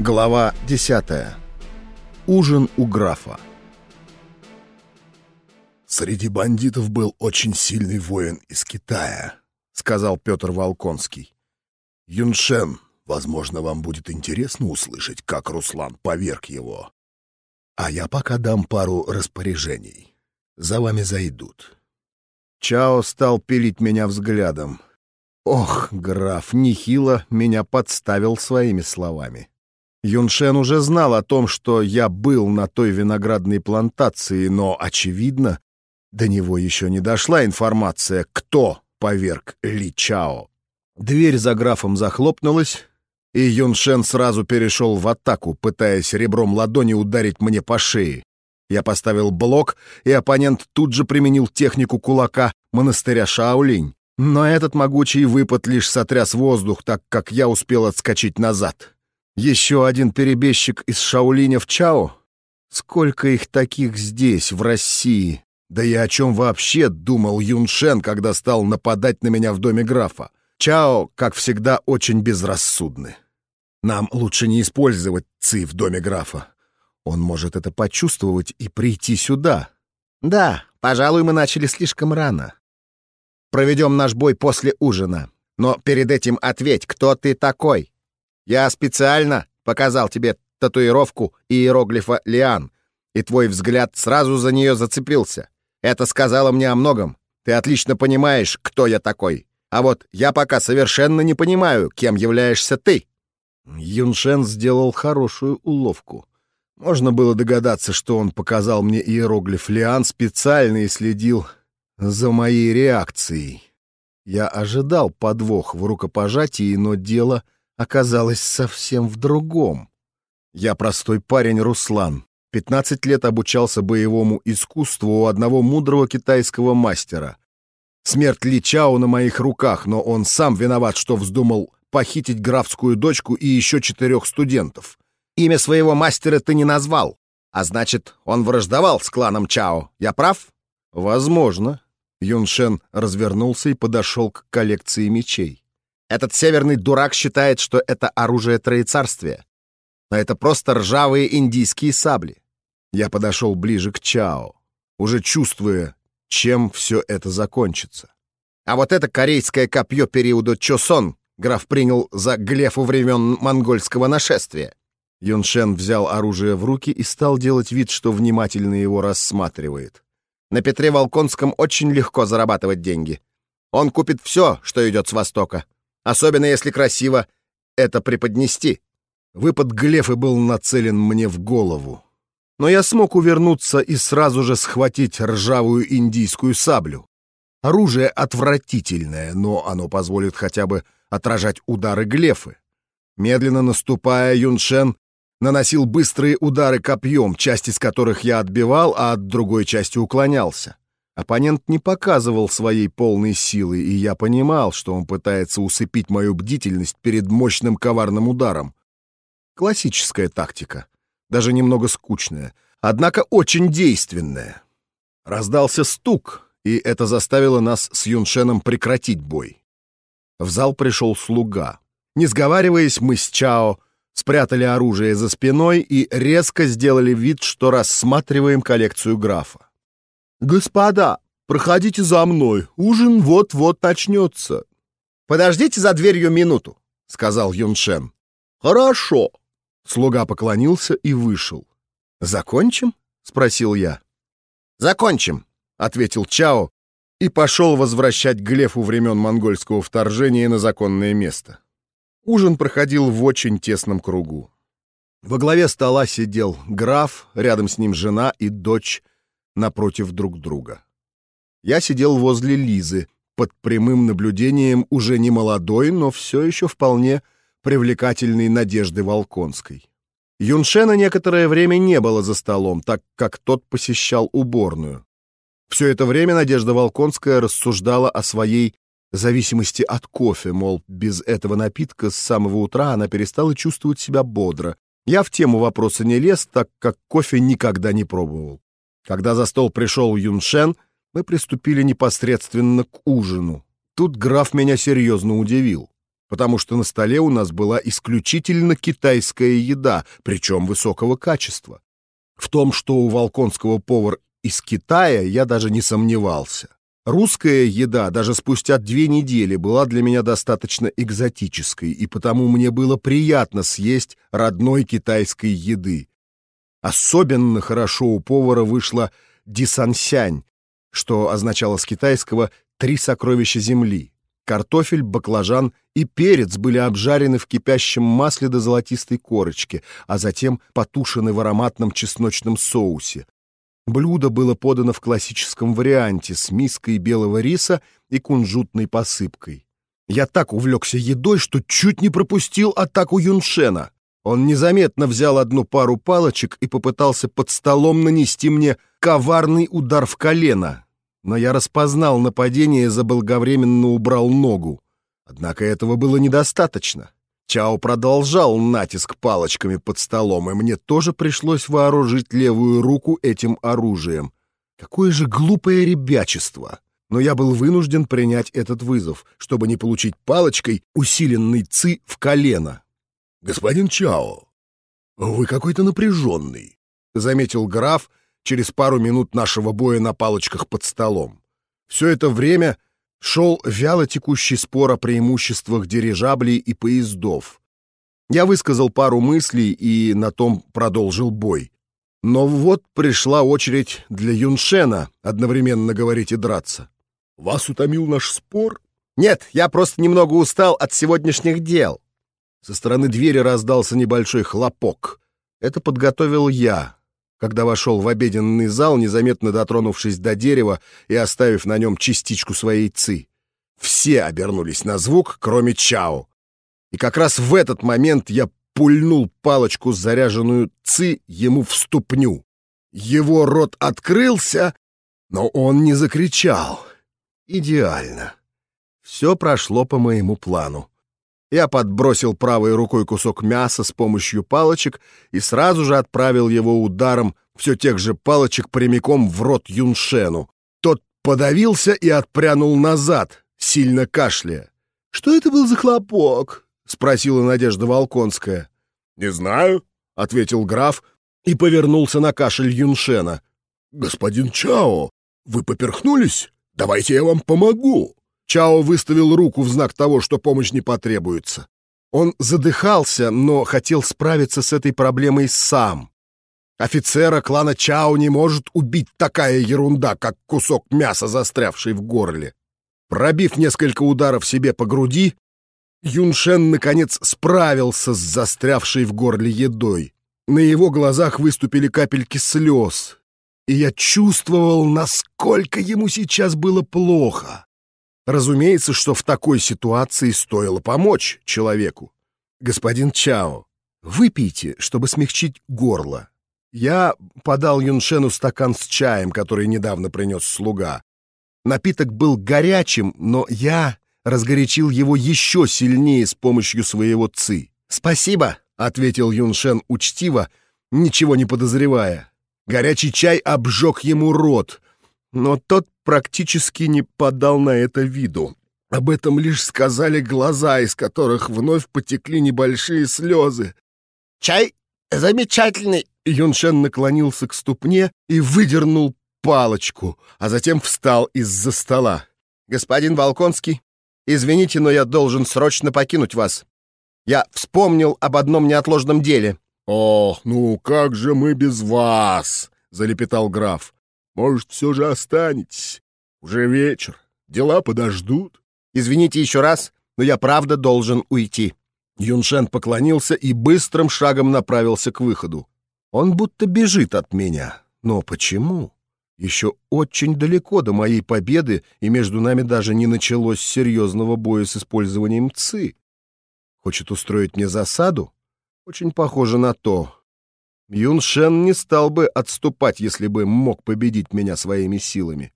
Глава 10. Ужин у графа. «Среди бандитов был очень сильный воин из Китая», — сказал Петр Волконский. «Юншен, возможно, вам будет интересно услышать, как Руслан поверг его. А я пока дам пару распоряжений. За вами зайдут». Чао стал пилить меня взглядом. Ох, граф, нехило меня подставил своими словами. Юншен уже знал о том, что я был на той виноградной плантации, но, очевидно, до него еще не дошла информация, кто поверг Ли Чао. Дверь за графом захлопнулась, и Юншен сразу перешел в атаку, пытаясь ребром ладони ударить мне по шее. Я поставил блок, и оппонент тут же применил технику кулака монастыря Шаолинь. Но этот могучий выпад лишь сотряс воздух, так как я успел отскочить назад. Еще один перебежчик из Шаолиня в Чао? Сколько их таких здесь, в России? Да и о чем вообще думал Юншен, когда стал нападать на меня в доме графа? Чао, как всегда, очень безрассудны. Нам лучше не использовать Ци в доме графа. Он может это почувствовать и прийти сюда. Да, пожалуй, мы начали слишком рано. Проведем наш бой после ужина. Но перед этим ответь, кто ты такой? Я специально показал тебе татуировку иероглифа «Лиан», и твой взгляд сразу за нее зацепился. Это сказала мне о многом. Ты отлично понимаешь, кто я такой. А вот я пока совершенно не понимаю, кем являешься ты». Юншен сделал хорошую уловку. Можно было догадаться, что он показал мне иероглиф Лиан специально и следил за моей реакцией. Я ожидал подвох в рукопожатии, но дело — оказалось совсем в другом. Я простой парень Руслан. 15 лет обучался боевому искусству у одного мудрого китайского мастера. Смерть Ли Чао на моих руках, но он сам виноват, что вздумал похитить графскую дочку и еще четырех студентов. Имя своего мастера ты не назвал, а значит, он враждовал с кланом Чао. Я прав? Возможно. Юншен развернулся и подошел к коллекции мечей. Этот северный дурак считает, что это оружие троецарствия. Но это просто ржавые индийские сабли. Я подошел ближе к Чао, уже чувствуя, чем все это закончится. А вот это корейское копье периода Чосон граф принял за глефу времен монгольского нашествия. Юншен взял оружие в руки и стал делать вид, что внимательно его рассматривает. На Петре Волконском очень легко зарабатывать деньги. Он купит все, что идет с Востока особенно если красиво это преподнести. Выпад Глефы был нацелен мне в голову. Но я смог увернуться и сразу же схватить ржавую индийскую саблю. Оружие отвратительное, но оно позволит хотя бы отражать удары Глефы. Медленно наступая, Юншен наносил быстрые удары копьем, часть из которых я отбивал, а от другой части уклонялся. Оппонент не показывал своей полной силы, и я понимал, что он пытается усыпить мою бдительность перед мощным коварным ударом. Классическая тактика, даже немного скучная, однако очень действенная. Раздался стук, и это заставило нас с Юншеном прекратить бой. В зал пришел слуга. Не сговариваясь, мы с Чао спрятали оружие за спиной и резко сделали вид, что рассматриваем коллекцию графа. «Господа, проходите за мной, ужин вот-вот начнется». «Подождите за дверью минуту», — сказал Юншен. «Хорошо». Слуга поклонился и вышел. «Закончим?» — спросил я. «Закончим», — ответил Чао и пошел возвращать Глефу времен монгольского вторжения на законное место. Ужин проходил в очень тесном кругу. Во главе стола сидел граф, рядом с ним жена и дочь напротив друг друга. Я сидел возле Лизы, под прямым наблюдением уже не молодой, но все еще вполне привлекательной Надежды Волконской. Юншена некоторое время не было за столом, так как тот посещал уборную. Все это время Надежда Волконская рассуждала о своей зависимости от кофе, мол, без этого напитка с самого утра она перестала чувствовать себя бодро. Я в тему вопроса не лез, так как кофе никогда не пробовал. Когда за стол пришел Юншен, мы приступили непосредственно к ужину. Тут граф меня серьезно удивил. потому что на столе у нас была исключительно китайская еда, причем высокого качества. В том, что у Волконского повар из Китая, я даже не сомневался. Русская еда даже спустя две недели была для меня достаточно экзотической, и потому мне было приятно съесть родной китайской еды. Особенно хорошо у повара вышла дисансянь, что означало с китайского «три сокровища земли». Картофель, баклажан и перец были обжарены в кипящем масле до золотистой корочки, а затем потушены в ароматном чесночном соусе. Блюдо было подано в классическом варианте с миской белого риса и кунжутной посыпкой. Я так увлекся едой, что чуть не пропустил атаку Юншена. Он незаметно взял одну пару палочек и попытался под столом нанести мне коварный удар в колено. Но я распознал нападение и заблаговременно убрал ногу. Однако этого было недостаточно. Чао продолжал натиск палочками под столом, и мне тоже пришлось вооружить левую руку этим оружием. Какое же глупое ребячество! Но я был вынужден принять этот вызов, чтобы не получить палочкой усиленный ци в колено. «Господин Чао, вы какой-то напряженный», — заметил граф через пару минут нашего боя на палочках под столом. Все это время шел вяло текущий спор о преимуществах дирижаблей и поездов. Я высказал пару мыслей и на том продолжил бой. Но вот пришла очередь для Юншена одновременно говорить и драться. «Вас утомил наш спор?» «Нет, я просто немного устал от сегодняшних дел». Со стороны двери раздался небольшой хлопок. Это подготовил я, когда вошел в обеденный зал, незаметно дотронувшись до дерева и оставив на нем частичку своей ци. Все обернулись на звук, кроме Чао. И как раз в этот момент я пульнул палочку, заряженную ци, ему в ступню. Его рот открылся, но он не закричал. Идеально. Все прошло по моему плану. Я подбросил правой рукой кусок мяса с помощью палочек и сразу же отправил его ударом все тех же палочек прямиком в рот Юншену. Тот подавился и отпрянул назад, сильно кашляя. «Что это был за хлопок?» — спросила Надежда Волконская. «Не знаю», — ответил граф и повернулся на кашель Юншена. «Господин Чао, вы поперхнулись? Давайте я вам помогу». Чао выставил руку в знак того, что помощь не потребуется. Он задыхался, но хотел справиться с этой проблемой сам. Офицера клана Чао не может убить такая ерунда, как кусок мяса, застрявший в горле. Пробив несколько ударов себе по груди, Юншен, наконец, справился с застрявшей в горле едой. На его глазах выступили капельки слез, и я чувствовал, насколько ему сейчас было плохо. Разумеется, что в такой ситуации стоило помочь человеку. Господин Чао, выпейте, чтобы смягчить горло. Я подал Юншену стакан с чаем, который недавно принес слуга. Напиток был горячим, но я разгорячил его еще сильнее с помощью своего ци. «Спасибо», — ответил Юншен учтиво, ничего не подозревая. Горячий чай обжег ему рот, но тот практически не подал на это виду. Об этом лишь сказали глаза, из которых вновь потекли небольшие слезы. «Чай замечательный!» Юншен наклонился к ступне и выдернул палочку, а затем встал из-за стола. «Господин Волконский, извините, но я должен срочно покинуть вас. Я вспомнил об одном неотложном деле». «Ох, ну как же мы без вас?» — залепетал граф. Может, все же останетесь? Уже вечер. Дела подождут. Извините еще раз, но я правда должен уйти. Юншен поклонился и быстрым шагом направился к выходу. Он будто бежит от меня. Но почему? Еще очень далеко до моей победы, и между нами даже не началось серьезного боя с использованием ЦИ. Хочет устроить мне засаду? Очень похоже на то. Юн Шен не стал бы отступать, если бы мог победить меня своими силами.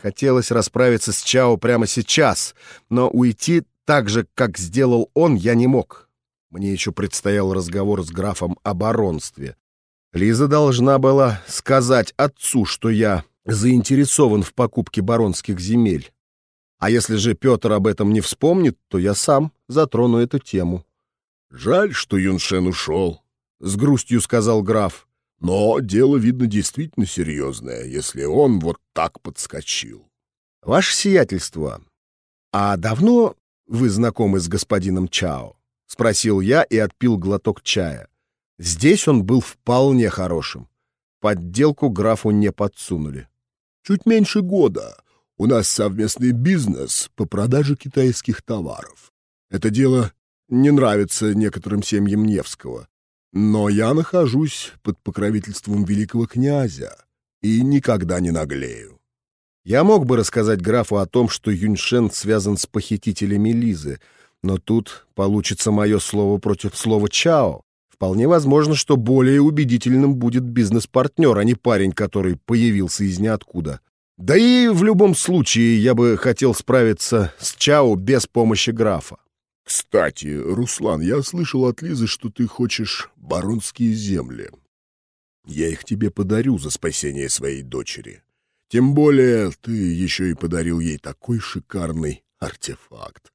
Хотелось расправиться с Чао прямо сейчас, но уйти так же, как сделал он, я не мог. Мне еще предстоял разговор с графом о баронстве. Лиза должна была сказать отцу, что я заинтересован в покупке баронских земель. А если же Петр об этом не вспомнит, то я сам затрону эту тему. «Жаль, что Юншен ушел», — с грустью сказал граф. «Но дело, видно, действительно серьезное, если он вот так подскочил». «Ваше сиятельство, а давно вы знакомы с господином Чао?» — спросил я и отпил глоток чая. Здесь он был вполне хорошим. Подделку графу не подсунули. «Чуть меньше года. У нас совместный бизнес по продаже китайских товаров. Это дело не нравится некоторым семьям Невского. Но я нахожусь под покровительством великого князя и никогда не наглею. Я мог бы рассказать графу о том, что Юньшен связан с похитителями Лизы, но тут получится мое слово против слова Чао. Вполне возможно, что более убедительным будет бизнес-партнер, а не парень, который появился из ниоткуда. Да и в любом случае я бы хотел справиться с Чао без помощи графа. Кстати, Руслан, я слышал от Лизы, что ты хочешь баронские земли. Я их тебе подарю за спасение своей дочери. Тем более ты еще и подарил ей такой шикарный артефакт.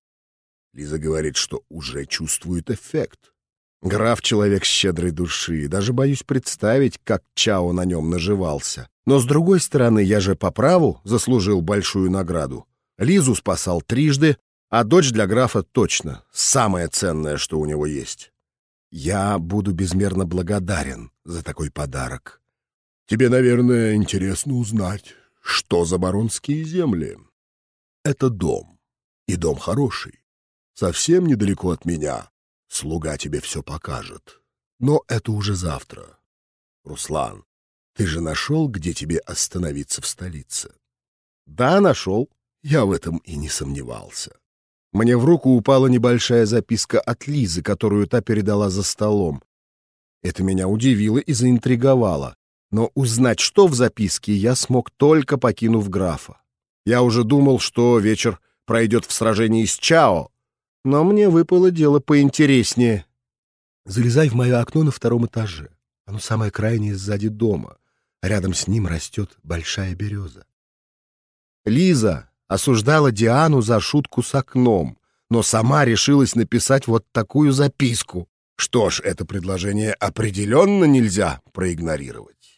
Лиза говорит, что уже чувствует эффект. Граф — человек щедрой души, даже боюсь представить, как Чао на нем наживался. Но, с другой стороны, я же по праву заслужил большую награду. Лизу спасал трижды, а дочь для графа точно самое ценное, что у него есть. Я буду безмерно благодарен за такой подарок. Тебе, наверное, интересно узнать, что за баронские земли. Это дом, и дом хороший. Совсем недалеко от меня. Слуга тебе все покажет. Но это уже завтра. Руслан, ты же нашел, где тебе остановиться в столице? Да, нашел. Я в этом и не сомневался. Мне в руку упала небольшая записка от Лизы, которую та передала за столом. Это меня удивило и заинтриговало. Но узнать, что в записке, я смог только покинув графа. Я уже думал, что вечер пройдет в сражении с Чао, но мне выпало дело поинтереснее. Залезай в мое окно на втором этаже. Оно самое крайнее сзади дома. Рядом с ним растет большая береза. Лиза, осуждала Диану за шутку с окном, но сама решилась написать вот такую записку. Что ж, это предложение определенно нельзя проигнорировать.